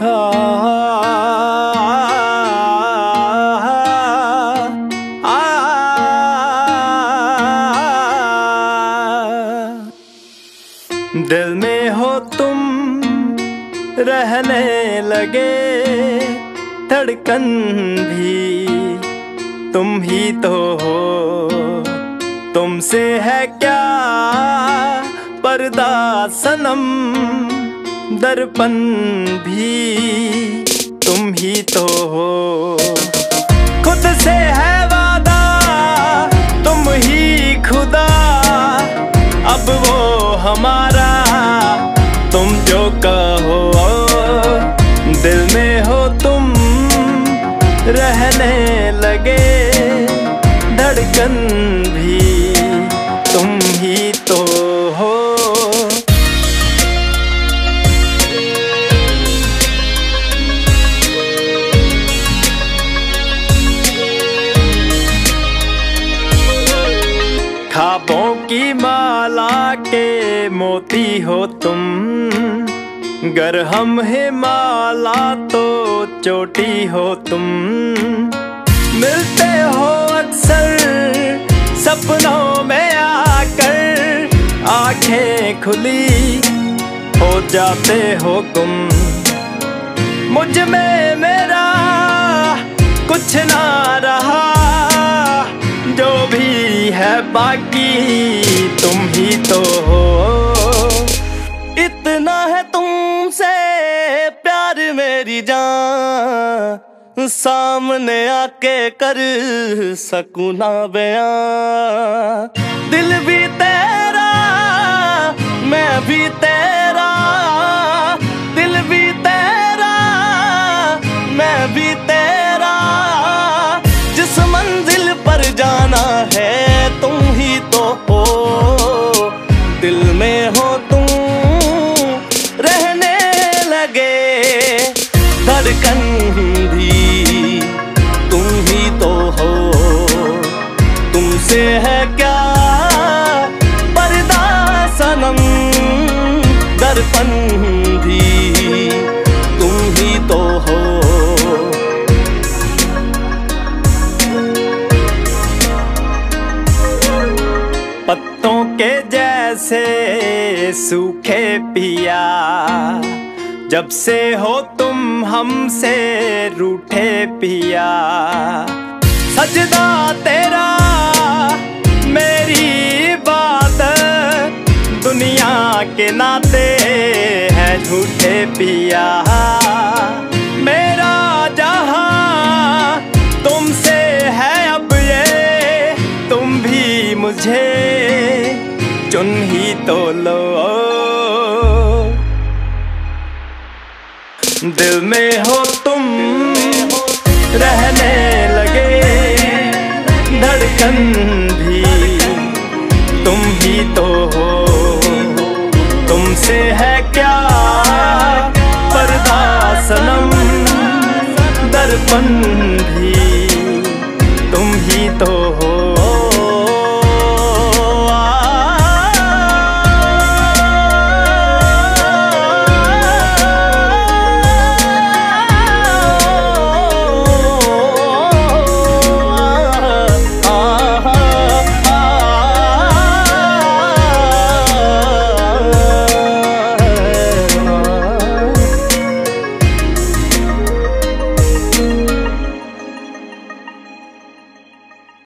दिल में हो तुम रहने लगे, धड़कन भी तुम ही तो हो। तुमसे है क्या पर्दा सनम? दर्पण भी तुम ही तो हो। खुद से है वादा, तुम ही खुदा। अब वो हमारा, तुम जो कहो। दिल में हो तुम, रहने लगे। धड़कन की माला के मोती हो तुम। गर हम है माला तो चोटी हो तुम। मिलते हो अक्सर सपनों में आकर, आँखें खुली हो जाते हो तुम। मुझमें मेरा बाकी तुम ही तो हो। इतना है तुमसे प्यार मेरी जान, सामने आके कर सकूँ ना बयां दिल भी तेरा, मैं भी तेरा तुमसे है क्या? पर्दा सनम, दर्पण भी तुम ही तो हो। पत्तों के जैसे सूखे पिया, जब से हो तुम हमसे रूठे पिया। सजदा तेरा, मेरी बात। दुनिया के नाते हैं झूठे पिया। मेरा जहाँ तुमसे है अब ये, तुम भी मुझे चुन ही तो लो। दिल में हो तुम, रहने धड़कन भी तुम ही तो हो। तुमसे है क्या पर्दा सनम? दर्पण